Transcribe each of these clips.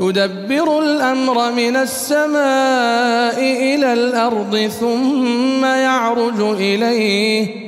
يدبر الأمر من السماء إلى الأرض ثم يعرج إليه.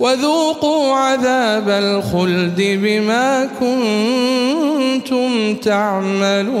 وذوقوا عذاب الخلد بما كنتم تعملون.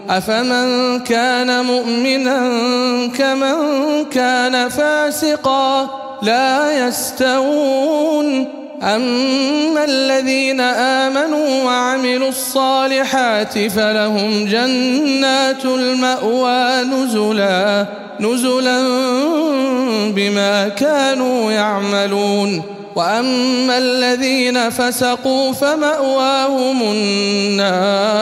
أفمن كان مؤمنا كمن كان فاسقا لا يستوون أما الذين آمنوا وعملوا الصالحات فلهم جنات المأوى نزلا نزلا بما كانوا يعملون. وأما الذين فسقوا فمأواهم النار.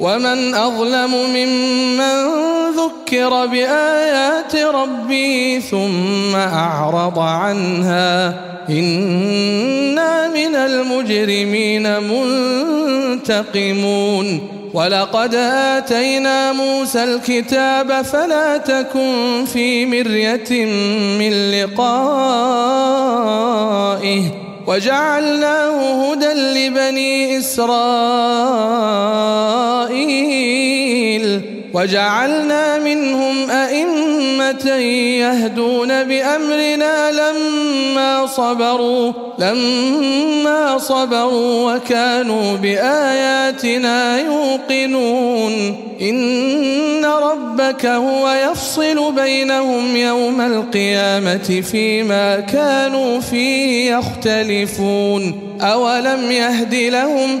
ومن أظلم ممن ذكر بآيات ربه ثم أعرض عنها إنا من المجرمين منتقمون ولقد آتينا موسى الكتاب فلا تكن في مرية من لقائه وجعلناه هدى لبني إسرائيل. وجعلنا منهم أئمة يهدون بأمرنا لما صبروا لما صبروا وكانوا بآياتنا يوقنون. إن ربك هو يفصل بينهم يوم القيامة فيما كانوا فيه يختلفون. أولم يهد لهم